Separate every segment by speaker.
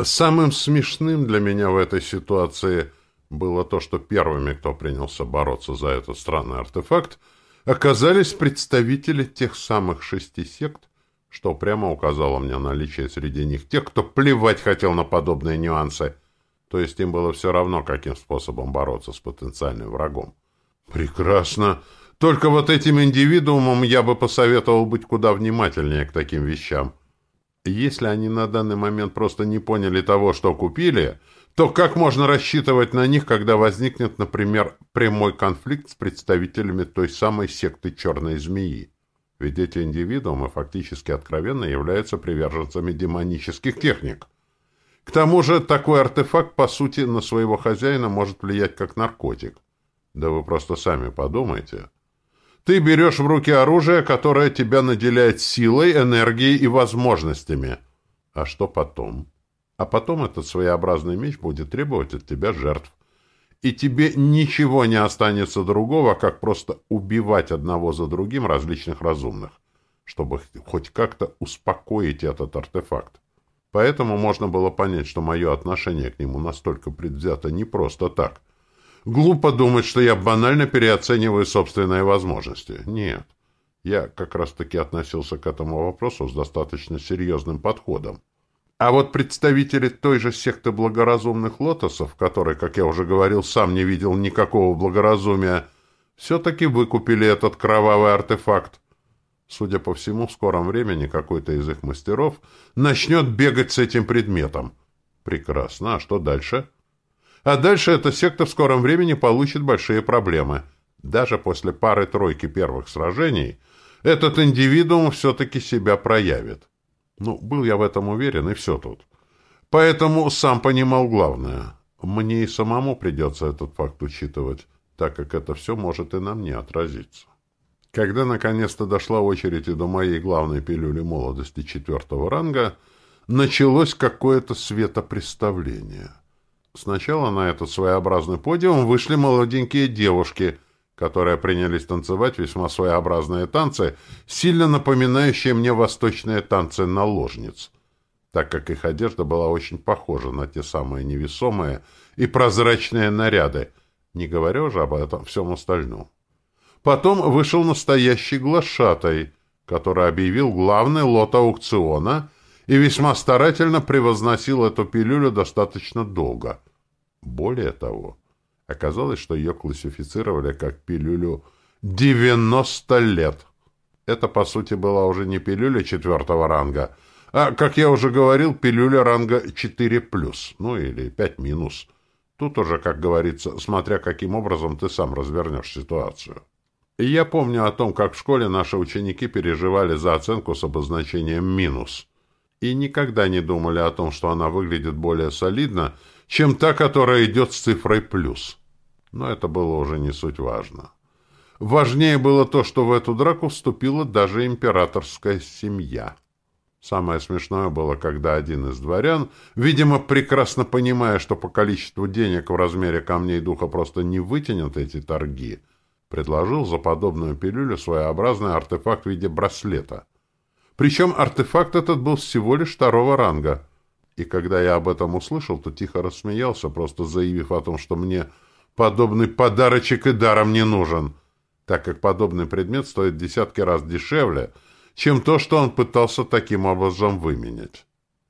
Speaker 1: Самым смешным для меня в этой ситуации было то, что первыми, кто принялся бороться за этот странный артефакт, оказались представители тех самых шести сект, что прямо указало мне наличие среди них тех, кто плевать хотел на подобные нюансы. То есть им было все равно, каким способом бороться с потенциальным врагом. Прекрасно. Только вот этим индивидуумам я бы посоветовал быть куда внимательнее к таким вещам. Если они на данный момент просто не поняли того, что купили, то как можно рассчитывать на них, когда возникнет, например, прямой конфликт с представителями той самой секты «Черной змеи»? Ведь эти индивидуумы фактически откровенно являются приверженцами демонических техник. К тому же такой артефакт, по сути, на своего хозяина может влиять как наркотик. Да вы просто сами подумайте. Ты берешь в руки оружие, которое тебя наделяет силой, энергией и возможностями. А что потом? А потом этот своеобразный меч будет требовать от тебя жертв. И тебе ничего не останется другого, как просто убивать одного за другим различных разумных, чтобы хоть как-то успокоить этот артефакт. Поэтому можно было понять, что мое отношение к нему настолько предвзято не просто так — Глупо думать, что я банально переоцениваю собственные возможности. Нет. Я как раз-таки относился к этому вопросу с достаточно серьезным подходом. А вот представители той же секты благоразумных лотосов, который, как я уже говорил, сам не видел никакого благоразумия, все-таки выкупили этот кровавый артефакт. Судя по всему, в скором времени какой-то из их мастеров начнет бегать с этим предметом. Прекрасно. А что дальше? — а дальше эта секта в скором времени получит большие проблемы. Даже после пары-тройки первых сражений этот индивидуум все-таки себя проявит. Ну, был я в этом уверен, и все тут. Поэтому сам понимал главное. Мне и самому придется этот факт учитывать, так как это все может и на мне отразиться. Когда наконец-то дошла очередь и до моей главной пилюли молодости четвертого ранга, началось какое-то светопреставление — Сначала на этот своеобразный подиум вышли молоденькие девушки, которые принялись танцевать весьма своеобразные танцы, сильно напоминающие мне восточные танцы наложниц, так как их одежда была очень похожа на те самые невесомые и прозрачные наряды, не говоря уже об этом всем остальном. Потом вышел настоящий глашатай, который объявил главный лот аукциона — и весьма старательно превозносил эту пилюлю достаточно долго. Более того, оказалось, что ее классифицировали как пилюлю 90 лет. Это, по сути, была уже не пилюля четвертого ранга, а, как я уже говорил, пилюля ранга 4+, ну или 5-. Тут уже, как говорится, смотря каким образом ты сам развернешь ситуацию. И я помню о том, как в школе наши ученики переживали за оценку с обозначением «минус» и никогда не думали о том, что она выглядит более солидно, чем та, которая идет с цифрой «плюс». Но это было уже не суть важно. Важнее было то, что в эту драку вступила даже императорская семья. Самое смешное было, когда один из дворян, видимо, прекрасно понимая, что по количеству денег в размере камней духа просто не вытянет эти торги, предложил за подобную пилюлю своеобразный артефакт в виде браслета — причем артефакт этот был всего лишь второго ранга. И когда я об этом услышал, то тихо рассмеялся, просто заявив о том, что мне подобный подарочек и даром не нужен, так как подобный предмет стоит десятки раз дешевле, чем то, что он пытался таким образом выменять.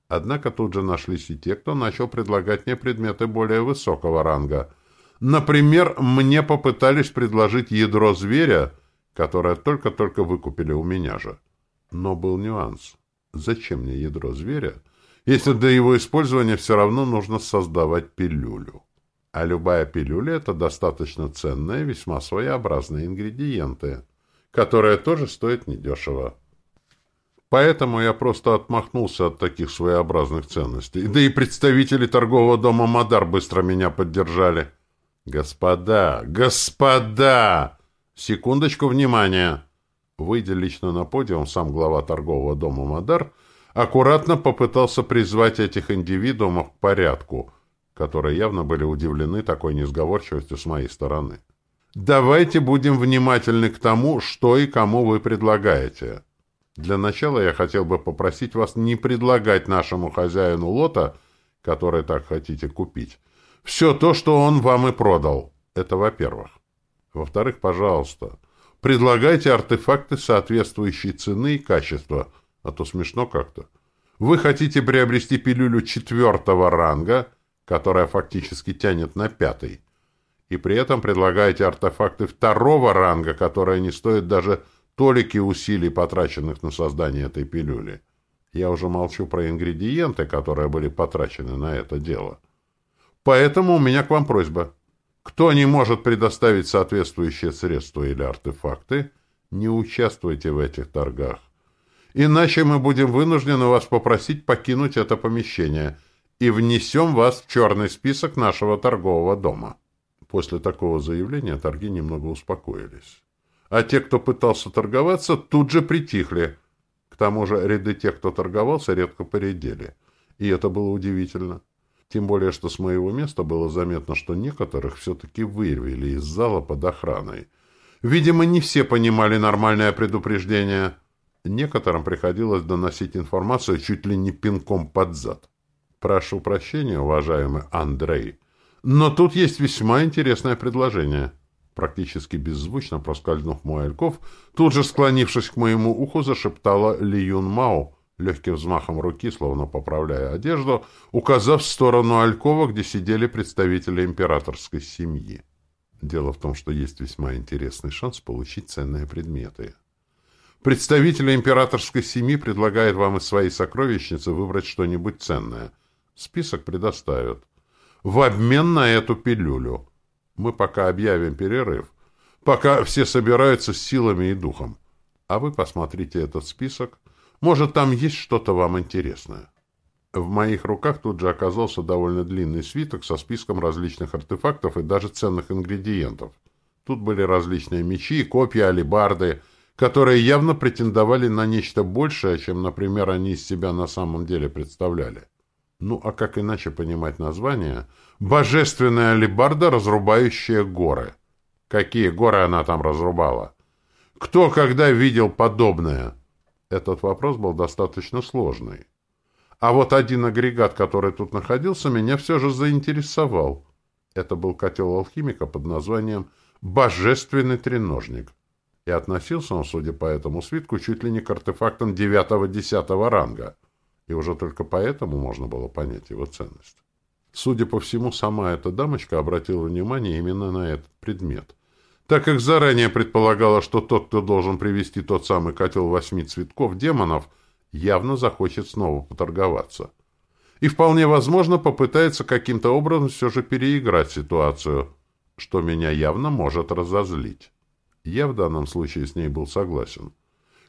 Speaker 1: Однако тут же нашлись и те, кто начал предлагать мне предметы более высокого ранга. Например, мне попытались предложить ядро зверя, которое только-только выкупили у меня же. Но был нюанс. Зачем мне ядро зверя, если для его использования все равно нужно создавать пилюлю? А любая пилюля — это достаточно ценные, весьма своеобразные ингредиенты, которые тоже стоят недешево. Поэтому я просто отмахнулся от таких своеобразных ценностей. Да и представители торгового дома «Мадар» быстро меня поддержали. «Господа! Господа! Секундочку внимания!» Выйдя лично на подиум, сам глава торгового дома «Мадар» аккуратно попытался призвать этих индивидуумов к порядку, которые явно были удивлены такой несговорчивостью с моей стороны. «Давайте будем внимательны к тому, что и кому вы предлагаете. Для начала я хотел бы попросить вас не предлагать нашему хозяину лота которые так хотите купить. Все то, что он вам и продал. Это во-первых. Во-вторых, пожалуйста, предлагайте артефакты соответствующей цены и качества, а то смешно как-то. Вы хотите приобрести пилюлю четвертого ранга, которая фактически тянет на пятый, и при этом предлагаете артефакты второго ранга, которые не стоят даже толики усилий, потраченных на создание этой пилюли. Я уже молчу про ингредиенты, которые были потрачены на это дело. Поэтому у меня к вам просьба. Кто не может предоставить соответствующие средства или артефакты, не участвуйте в этих торгах. Иначе мы будем вынуждены вас попросить покинуть это помещение и внесем вас в черный список нашего торгового дома. После такого заявления торги немного успокоились. А те, кто пытался торговаться, тут же притихли. К тому же ряды тех, кто торговался, редко поредели. И это было удивительно. Тем более, что с моего места было заметно, что некоторых все-таки вырвели из зала под охраной. Видимо, не все понимали нормальное предупреждение. Некоторым приходилось доносить информацию чуть ли не пинком под зад. Прошу прощения, уважаемый Андрей, но тут есть весьма интересное предложение. Практически беззвучно проскользнув мой тут же склонившись к моему уху, зашептала Ли Юн Мао, легким взмахом руки, словно поправляя одежду, указав в сторону Алькова, где сидели представители императорской семьи. Дело в том, что есть весьма интересный шанс получить ценные предметы. Представители императорской семьи предлагают вам из своей сокровищницы выбрать что-нибудь ценное. Список предоставят. В обмен на эту пилюлю. Мы пока объявим перерыв. Пока все собираются с силами и духом. А вы посмотрите этот список может, там есть что-то вам интересное. В моих руках тут же оказался довольно длинный свиток со списком различных артефактов и даже ценных ингредиентов. Тут были различные мечи, копья, алебарды, которые явно претендовали на нечто большее, чем, например, они из себя на самом деле представляли. Ну, а как иначе понимать название? «Божественная алебарда, разрубающая горы». Какие горы она там разрубала? Кто когда видел подобное? Этот вопрос был достаточно сложный. А вот один агрегат, который тут находился, меня все же заинтересовал. Это был котел алхимика под названием «Божественный треножник». И относился он, судя по этому свитку, чуть ли не к артефактам девятого-десятого ранга. И уже только поэтому можно было понять его ценность. Судя по всему, сама эта дамочка обратила внимание именно на этот предмет – так как заранее предполагала, что тот, кто должен привести тот самый котел восьми цветков демонов, явно захочет снова поторговаться. И вполне возможно попытается каким-то образом все же переиграть ситуацию, что меня явно может разозлить. Я в данном случае с ней был согласен.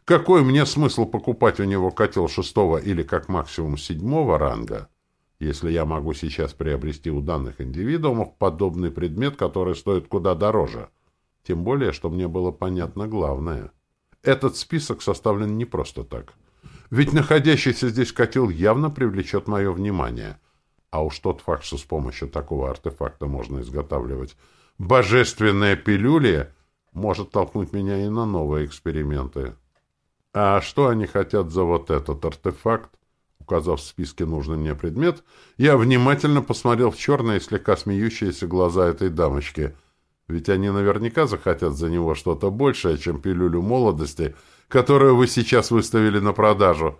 Speaker 1: Какой мне смысл покупать у него котел шестого или как максимум седьмого ранга, если я могу сейчас приобрести у данных индивидуумов подобный предмет, который стоит куда дороже – тем более, что мне было понятно главное. Этот список составлен не просто так. Ведь находящийся здесь котел явно привлечет мое внимание. А уж тот факт, что с помощью такого артефакта можно изготавливать божественные пилюли, может толкнуть меня и на новые эксперименты. А что они хотят за вот этот артефакт? Указав в списке нужный мне предмет, я внимательно посмотрел в черные, слегка смеющиеся глаза этой дамочки — ведь они наверняка захотят за него что-то большее, чем пилюлю молодости, которую вы сейчас выставили на продажу.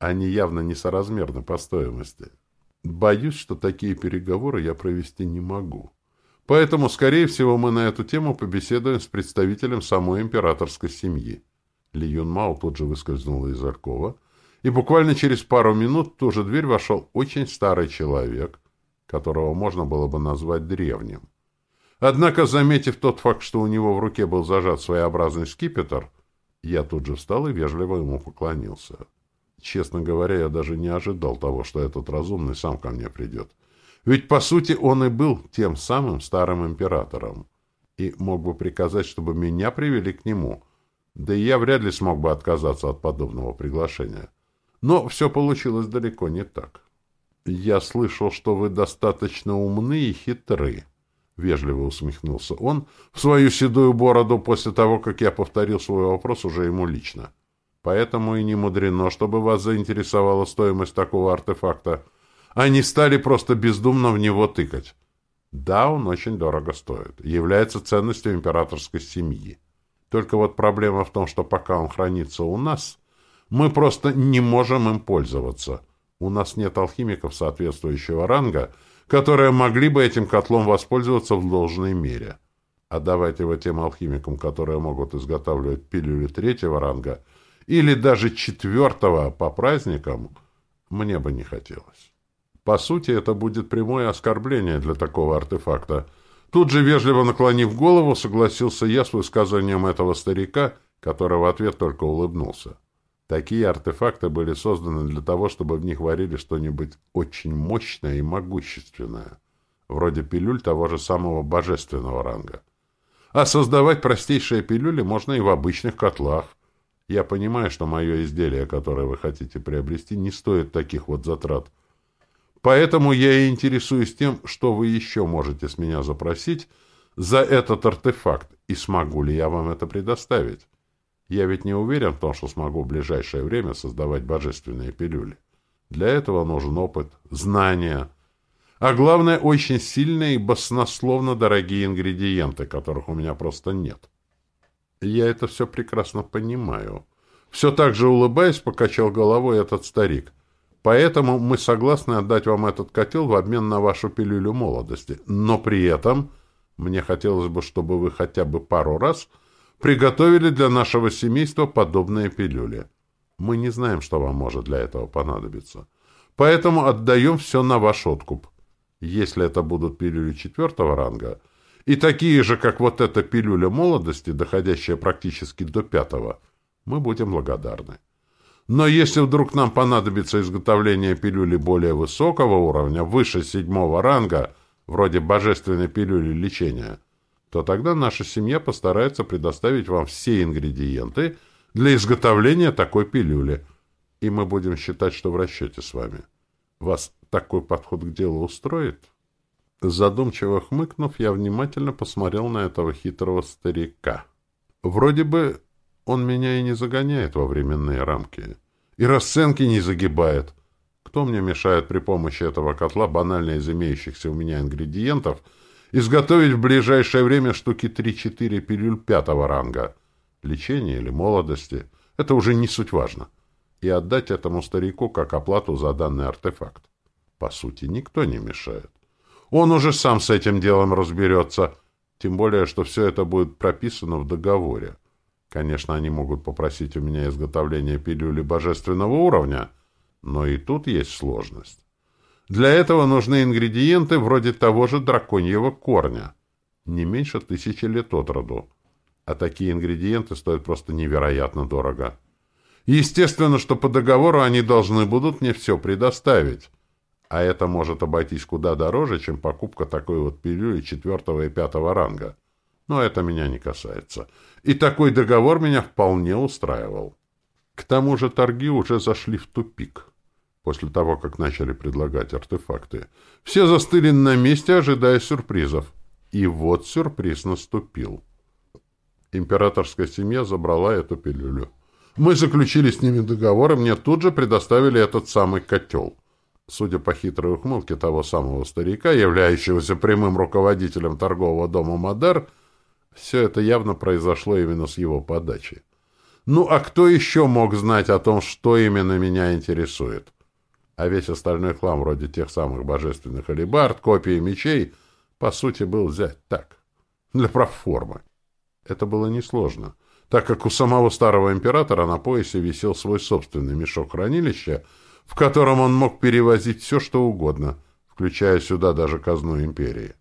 Speaker 1: Они явно несоразмерны по стоимости. Боюсь, что такие переговоры я провести не могу. Поэтому, скорее всего, мы на эту тему побеседуем с представителем самой императорской семьи. Ли Юн Мао тут же выскользнула из Аркова, и буквально через пару минут в ту же дверь вошел очень старый человек, которого можно было бы назвать древним. Однако, заметив тот факт, что у него в руке был зажат своеобразный скипетр, я тут же встал и вежливо ему поклонился. Честно говоря, я даже не ожидал того, что этот разумный сам ко мне придет. Ведь, по сути, он и был тем самым старым императором. И мог бы приказать, чтобы меня привели к нему. Да и я вряд ли смог бы отказаться от подобного приглашения. Но все получилось далеко не так. Я слышал, что вы достаточно умны и хитры. — вежливо усмехнулся он в свою седую бороду после того, как я повторил свой вопрос уже ему лично. Поэтому и не мудрено, чтобы вас заинтересовала стоимость такого артефакта. не стали просто бездумно в него тыкать. Да, он очень дорого стоит, является ценностью императорской семьи. Только вот проблема в том, что пока он хранится у нас, мы просто не можем им пользоваться. У нас нет алхимиков соответствующего ранга, которые могли бы этим котлом воспользоваться в должной мере. А давать его тем алхимикам, которые могут изготавливать пилюли третьего ранга или даже четвертого по праздникам, мне бы не хотелось. По сути, это будет прямое оскорбление для такого артефакта. Тут же, вежливо наклонив голову, согласился я с высказанием этого старика, который в ответ только улыбнулся. Такие артефакты были созданы для того, чтобы в них варили что-нибудь очень мощное и могущественное, вроде пилюль того же самого божественного ранга. А создавать простейшие пилюли можно и в обычных котлах. Я понимаю, что мое изделие, которое вы хотите приобрести, не стоит таких вот затрат – Поэтому я и интересуюсь тем, что вы еще можете с меня запросить за этот артефакт, и смогу ли я вам это предоставить. Я ведь не уверен в том, что смогу в ближайшее время создавать божественные пилюли. Для этого нужен опыт, знания, а главное, очень сильные и баснословно дорогие ингредиенты, которых у меня просто нет. Я это все прекрасно понимаю. Все так же улыбаясь, покачал головой этот старик — Поэтому мы согласны отдать вам этот котел в обмен на вашу пилюлю молодости. Но при этом мне хотелось бы, чтобы вы хотя бы пару раз приготовили для нашего семейства подобные пилюли. Мы не знаем, что вам может для этого понадобиться. Поэтому отдаем все на ваш откуп. Если это будут пилюли четвертого ранга, и такие же, как вот эта пилюля молодости, доходящая практически до пятого, мы будем благодарны. Но если вдруг нам понадобится изготовление пилюли более высокого уровня, выше седьмого ранга, вроде божественной пилюли лечения, то тогда наша семья постарается предоставить вам все ингредиенты для изготовления такой пилюли, и мы будем считать, что в расчете с вами. Вас такой подход к делу устроит? Задумчиво хмыкнув, я внимательно посмотрел на этого хитрого старика. Вроде бы он меня и не загоняет во временные рамки. И расценки не загибает. Кто мне мешает при помощи этого котла, банально из имеющихся у меня ингредиентов, изготовить в ближайшее время штуки 3-4 пилюль пятого ранга? Лечение или молодости? Это уже не суть важно. И отдать этому старику как оплату за данный артефакт. По сути, никто не мешает. Он уже сам с этим делом разберется. Тем более, что все это будет прописано в договоре. Конечно, они могут попросить у меня изготовление пилюли божественного уровня, но и тут есть сложность. Для этого нужны ингредиенты вроде того же драконьего корня, не меньше тысячи лет от роду. А такие ингредиенты стоят просто невероятно дорого. Естественно, что по договору они должны будут мне все предоставить. А это может обойтись куда дороже, чем покупка такой вот пилюли четвертого и пятого ранга но это меня не касается. И такой договор меня вполне устраивал. К тому же торги уже зашли в тупик. После того, как начали предлагать артефакты, все застыли на месте, ожидая сюрпризов. И вот сюрприз наступил. Императорская семья забрала эту пилюлю. Мы заключили с ними договор, и мне тут же предоставили этот самый котел. Судя по хитрой ухмылке того самого старика, являющегося прямым руководителем торгового дома «Мадер», все это явно произошло именно с его подачи. Ну, а кто еще мог знать о том, что именно меня интересует? А весь остальной хлам, вроде тех самых божественных алибард, копий мечей, по сути, был взять так, для проформы. Это было несложно, так как у самого старого императора на поясе висел свой собственный мешок хранилища, в котором он мог перевозить все, что угодно, включая сюда даже казну империи.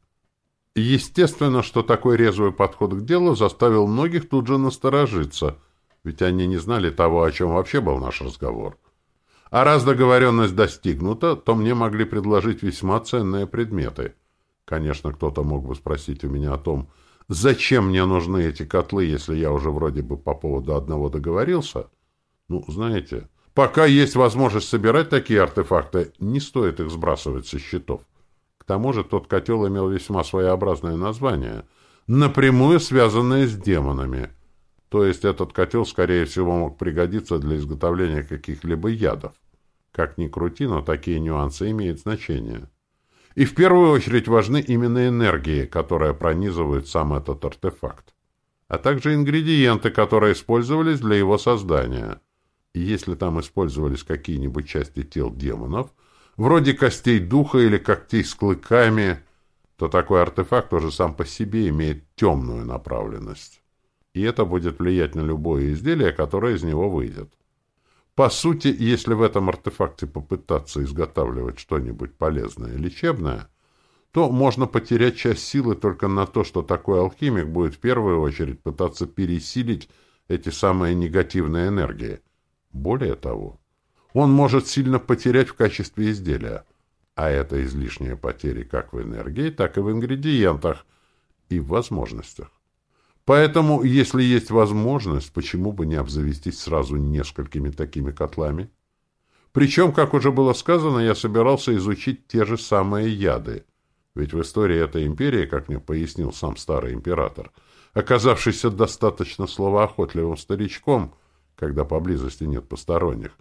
Speaker 1: Естественно, что такой резвый подход к делу заставил многих тут же насторожиться, ведь они не знали того, о чем вообще был наш разговор. А раз договоренность достигнута, то мне могли предложить весьма ценные предметы. Конечно, кто-то мог бы спросить у меня о том, зачем мне нужны эти котлы, если я уже вроде бы по поводу одного договорился. Ну, знаете, пока есть возможность собирать такие артефакты, не стоит их сбрасывать со счетов. К тому же тот котел имел весьма своеобразное название, напрямую связанное с демонами. То есть этот котел, скорее всего, мог пригодиться для изготовления каких-либо ядов. Как ни крути, но такие нюансы имеют значение. И в первую очередь важны именно энергии, которые пронизывают сам этот артефакт, а также ингредиенты, которые использовались для его создания. И если там использовались какие-нибудь части тел демонов, вроде костей духа или когтей с клыками, то такой артефакт уже сам по себе имеет темную направленность. И это будет влиять на любое изделие, которое из него выйдет. По сути, если в этом артефакте попытаться изготавливать что-нибудь полезное, лечебное, то можно потерять часть силы только на то, что такой алхимик будет в первую очередь пытаться пересилить эти самые негативные энергии. Более того, он может сильно потерять в качестве изделия, а это излишние потери как в энергии, так и в ингредиентах и в возможностях. Поэтому, если есть возможность, почему бы не обзавестись сразу несколькими такими котлами? Причем, как уже было сказано, я собирался изучить те же самые яды. Ведь в истории этой империи, как мне пояснил сам старый император, оказавшийся достаточно словоохотливым старичком, когда поблизости нет посторонних,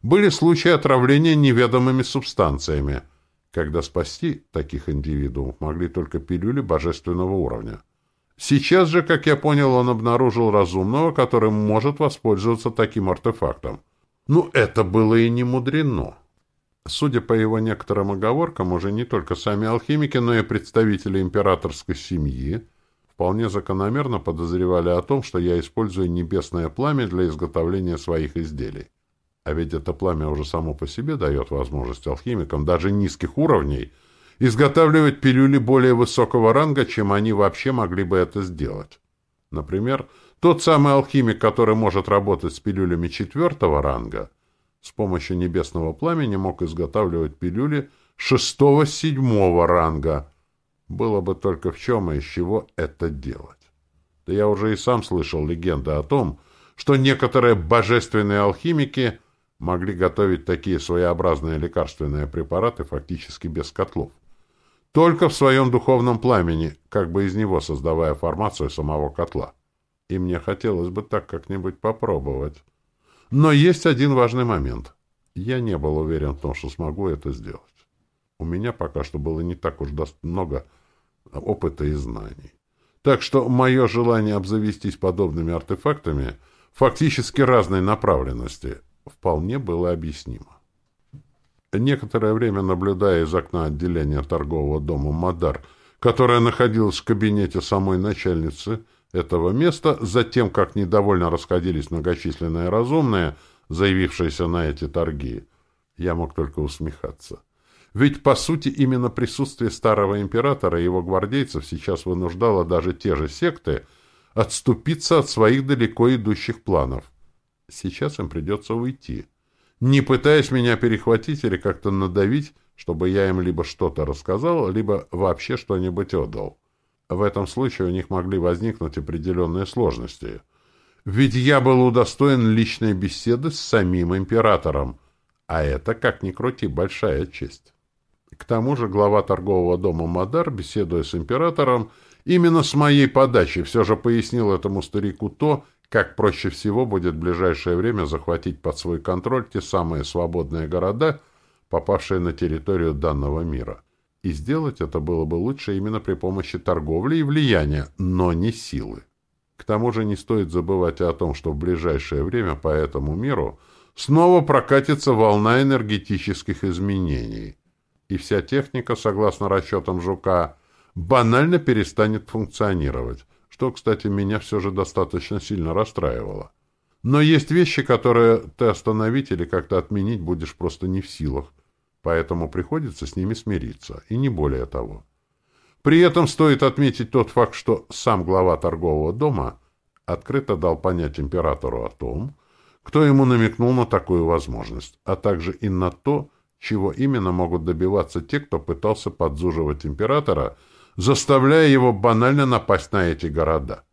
Speaker 1: были случаи отравления неведомыми субстанциями, когда спасти таких индивидуумов могли только пилюли божественного уровня. Сейчас же, как я понял, он обнаружил разумного, который может воспользоваться таким артефактом. Ну, это было и не мудрено. Судя по его некоторым оговоркам, уже не только сами алхимики, но и представители императорской семьи вполне закономерно подозревали о том, что я использую небесное пламя для изготовления своих изделий. А ведь это пламя уже само по себе дает возможность алхимикам даже низких уровней – изготавливать пилюли более высокого ранга, чем они вообще могли бы это сделать. Например, тот самый алхимик, который может работать с пилюлями четвертого ранга, с помощью небесного пламени мог изготавливать пилюли шестого-седьмого ранга. Было бы только в чем и из чего это делать. Да я уже и сам слышал легенды о том, что некоторые божественные алхимики могли готовить такие своеобразные лекарственные препараты фактически без котлов только в своем духовном пламени, как бы из него создавая формацию самого котла. И мне хотелось бы так как-нибудь попробовать. Но есть один важный момент. Я не был уверен в том, что смогу это сделать. У меня пока что было не так уж много опыта и знаний. Так что мое желание обзавестись подобными артефактами фактически разной направленности вполне было объяснимо. Некоторое время наблюдая из окна отделения торгового дома «Мадар», которая находилась в кабинете самой начальницы этого места, затем, как недовольно расходились многочисленные разумные, заявившиеся на эти торги, я мог только усмехаться. Ведь, по сути, именно присутствие старого императора и его гвардейцев сейчас вынуждало даже те же секты отступиться от своих далеко идущих планов. Сейчас им придется уйти не пытаясь меня перехватить или как-то надавить, чтобы я им либо что-то рассказал, либо вообще что-нибудь отдал. В этом случае у них могли возникнуть определенные сложности. Ведь я был удостоен личной беседы с самим императором, а это, как ни крути, большая честь. К тому же глава торгового дома Мадар, беседуя с императором, именно с моей подачи все же пояснил этому старику то, как проще всего будет в ближайшее время захватить под свой контроль те самые свободные города, попавшие на территорию данного мира. И сделать это было бы лучше именно при помощи торговли и влияния, но не силы. К тому же не стоит забывать о том, что в ближайшее время по этому миру снова прокатится волна энергетических изменений, и вся техника, согласно расчетам Жука, банально перестанет функционировать, что, кстати, меня все же достаточно сильно расстраивало. Но есть вещи, которые ты остановить или как-то отменить будешь просто не в силах, поэтому приходится с ними смириться, и не более того. При этом стоит отметить тот факт, что сам глава торгового дома открыто дал понять императору о том, кто ему намекнул на такую возможность, а также и на то, чего именно могут добиваться те, кто пытался подзуживать императора – заставляя его банально напасть на эти города.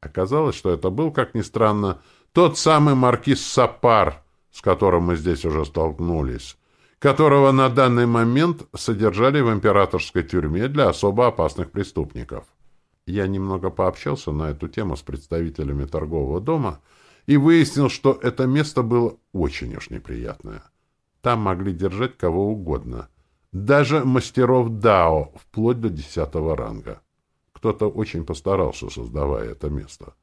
Speaker 1: Оказалось, что это был, как ни странно, тот самый маркиз Сапар, с которым мы здесь уже столкнулись, которого на данный момент содержали в императорской тюрьме для особо опасных преступников. Я немного пообщался на эту тему с представителями торгового дома и выяснил, что это место было очень уж неприятное. Там могли держать кого угодно. Даже мастеров Дао, вплоть до десятого ранга. Кто-то очень постарался, создавая это место.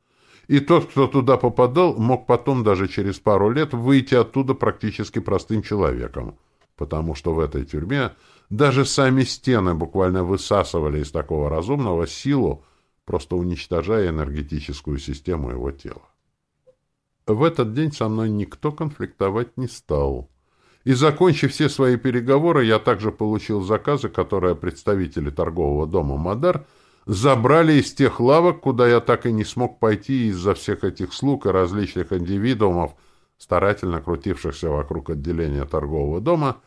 Speaker 1: И тот, кто туда попадал, мог потом даже через пару лет выйти оттуда практически простым человеком, потому что в этой тюрьме даже сами стены буквально высасывали из такого разумного силу, просто уничтожая энергетическую систему его тела. В этот день со мной никто конфликтовать не стал. И, закончив все свои переговоры, я также получил заказы, которые представители торгового дома «Мадар» забрали из тех лавок, куда я так и не смог пойти из-за всех этих слуг и различных индивидуумов, старательно крутившихся вокруг отделения торгового дома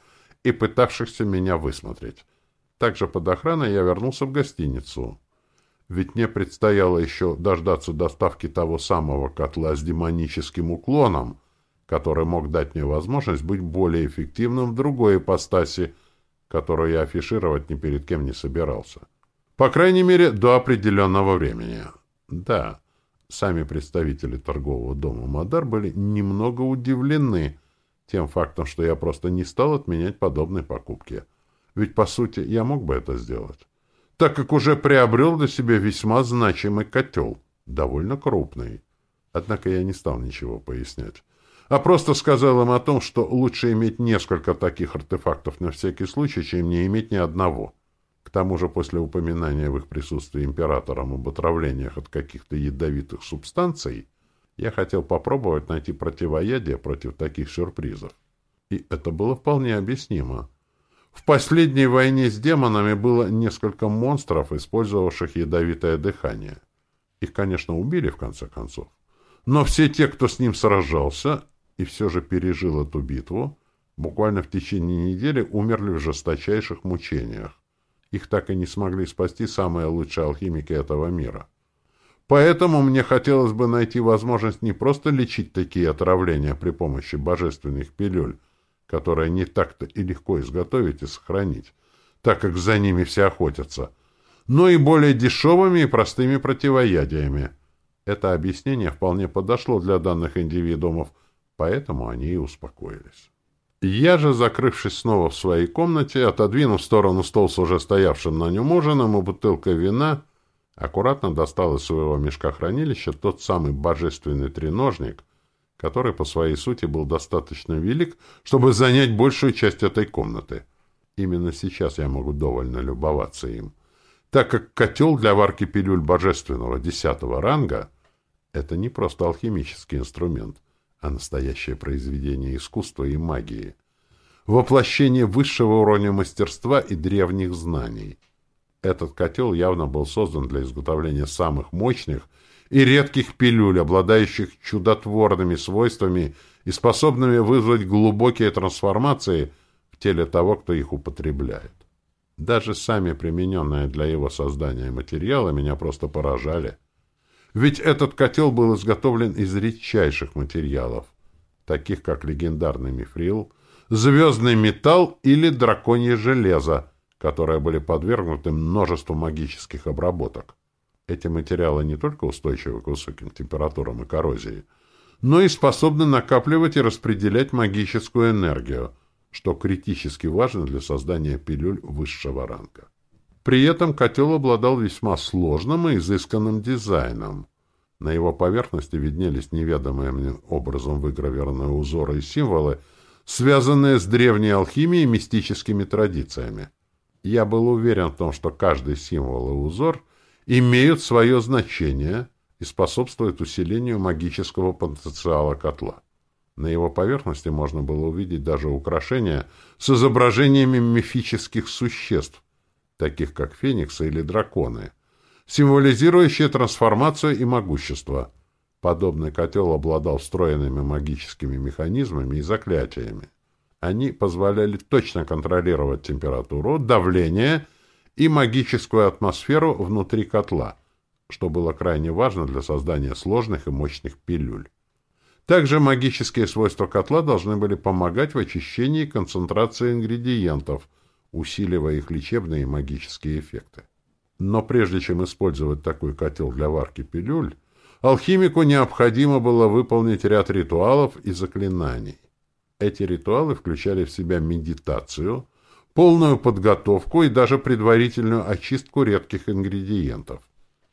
Speaker 1: и пытавшихся меня высмотреть. Также под охраной я вернулся в гостиницу. Ведь мне предстояло еще дождаться доставки того самого котла с демоническим уклоном, который мог дать мне возможность быть более эффективным в другой ипостаси, которую я афишировать ни перед кем не собирался. По крайней мере, до определенного времени. Да, сами представители торгового дома «Мадар» были немного удивлены тем фактом, что я просто не стал отменять подобные покупки. Ведь, по сути, я мог бы это сделать, так как уже приобрел для себя весьма значимый котел, довольно крупный. Однако я не стал ничего пояснять, а просто сказал им о том, что лучше иметь несколько таких артефактов на всякий случай, чем не иметь ни одного. К тому же после упоминания в их присутствии императором об отравлениях от каких-то ядовитых субстанций, я хотел попробовать найти противоядие против таких сюрпризов. И это было вполне объяснимо. В последней войне с демонами было несколько монстров, использовавших ядовитое дыхание. Их, конечно, убили в конце концов. Но все те, кто с ним сражался и все же пережил эту битву, буквально в течение недели умерли в жесточайших мучениях. Их так и не смогли спасти самые лучшие алхимики этого мира. Поэтому мне хотелось бы найти возможность не просто лечить такие отравления при помощи божественных пилюль, которые не так-то и легко изготовить и сохранить, так как за ними все охотятся, но и более дешевыми и простыми противоядиями. Это объяснение вполне подошло для данных индивидуумов, поэтому они и успокоились. Я же, закрывшись снова в своей комнате, отодвинув в сторону стол с уже стоявшим на нем ужином и бутылкой вина, аккуратно достал из своего мешка хранилища тот самый божественный треножник, который по своей сути был достаточно велик, чтобы занять большую часть этой комнаты. Именно сейчас я могу довольно любоваться им, так как котел для варки пилюль божественного десятого ранга — это не просто алхимический инструмент, а настоящее произведение искусства и магии. Воплощение высшего уровня мастерства и древних знаний. Этот котел явно был создан для изготовления самых мощных и редких пилюль, обладающих чудотворными свойствами и способными вызвать глубокие трансформации в теле того, кто их употребляет. Даже сами примененные для его создания материалы меня просто поражали. Ведь этот котел был изготовлен из редчайших материалов, таких как легендарный мифрил, звездный металл или драконье железо, которые были подвергнуты множеству магических обработок. Эти материалы не только устойчивы к высоким температурам и коррозии, но и способны накапливать и распределять магическую энергию, что критически важно для создания пилюль высшего ранга. При этом котел обладал весьма сложным и изысканным дизайном. На его поверхности виднелись неведомые мне образом выгравированные узоры и символы, связанные с древней алхимией и мистическими традициями. Я был уверен в том, что каждый символ и узор имеют свое значение и способствуют усилению магического потенциала котла. На его поверхности можно было увидеть даже украшения с изображениями мифических существ, таких как фениксы или драконы, символизирующие трансформацию и могущество. Подобный котел обладал встроенными магическими механизмами и заклятиями. Они позволяли точно контролировать температуру, давление и магическую атмосферу внутри котла, что было крайне важно для создания сложных и мощных пилюль. Также магические свойства котла должны были помогать в очищении и концентрации ингредиентов, усиливая их лечебные и магические эффекты. Но прежде чем использовать такой котел для варки пилюль, алхимику необходимо было выполнить ряд ритуалов и заклинаний. Эти ритуалы включали в себя медитацию, полную подготовку и даже предварительную очистку редких ингредиентов.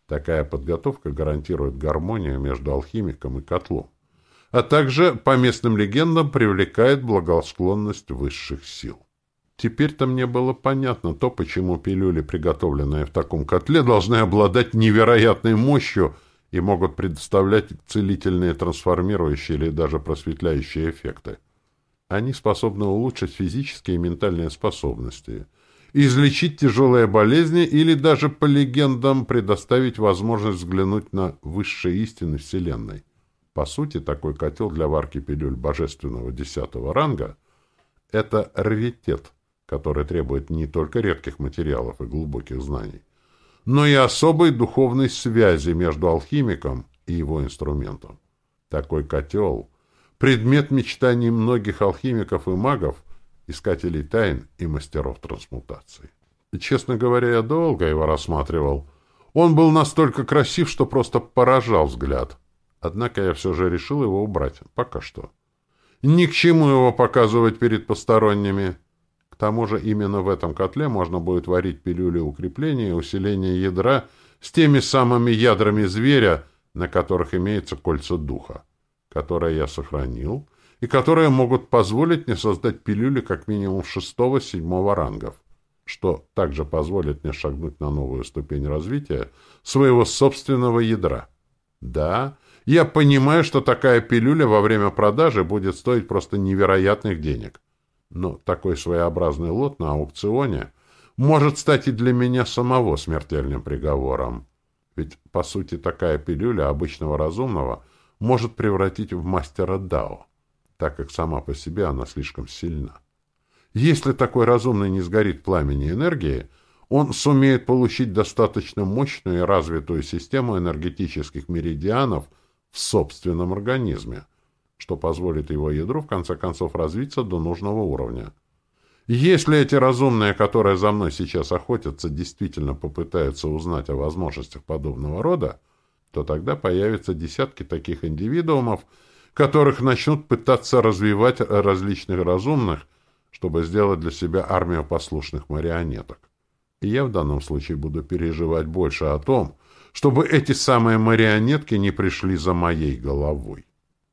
Speaker 1: Такая подготовка гарантирует гармонию между алхимиком и котлом, а также, по местным легендам, привлекает благосклонность высших сил. Теперь-то мне было понятно то, почему пилюли, приготовленные в таком котле, должны обладать невероятной мощью и могут предоставлять целительные, трансформирующие или даже просветляющие эффекты. Они способны улучшить физические и ментальные способности, излечить тяжелые болезни или даже, по легендам, предоставить возможность взглянуть на высшие истины Вселенной. По сути, такой котел для варки пилюль божественного десятого ранга — это раритет, который требует не только редких материалов и глубоких знаний, но и особой духовной связи между алхимиком и его инструментом. Такой котел — предмет мечтаний многих алхимиков и магов, искателей тайн и мастеров трансмутации. Честно говоря, я долго его рассматривал. Он был настолько красив, что просто поражал взгляд. Однако я все же решил его убрать, пока что. Ни к чему его показывать перед посторонними. К тому же именно в этом котле можно будет варить пилюли укрепления и усиления ядра с теми самыми ядрами зверя, на которых имеется кольца духа, которые я сохранил, и которые могут позволить мне создать пилюли как минимум шестого-седьмого рангов, что также позволит мне шагнуть на новую ступень развития своего собственного ядра. Да, я понимаю, что такая пилюля во время продажи будет стоить просто невероятных денег. Но такой своеобразный лот на аукционе может стать и для меня самого смертельным приговором. Ведь, по сути, такая пилюля обычного разумного может превратить в мастера Дао, так как сама по себе она слишком сильна. Если такой разумный не сгорит в пламени энергии, он сумеет получить достаточно мощную и развитую систему энергетических меридианов в собственном организме – что позволит его ядру в конце концов развиться до нужного уровня. Если эти разумные, которые за мной сейчас охотятся, действительно попытаются узнать о возможностях подобного рода, то тогда появятся десятки таких индивидуумов, которых начнут пытаться развивать различных разумных, чтобы сделать для себя армию послушных марионеток. И я в данном случае буду переживать больше о том, чтобы эти самые марионетки не пришли за моей головой.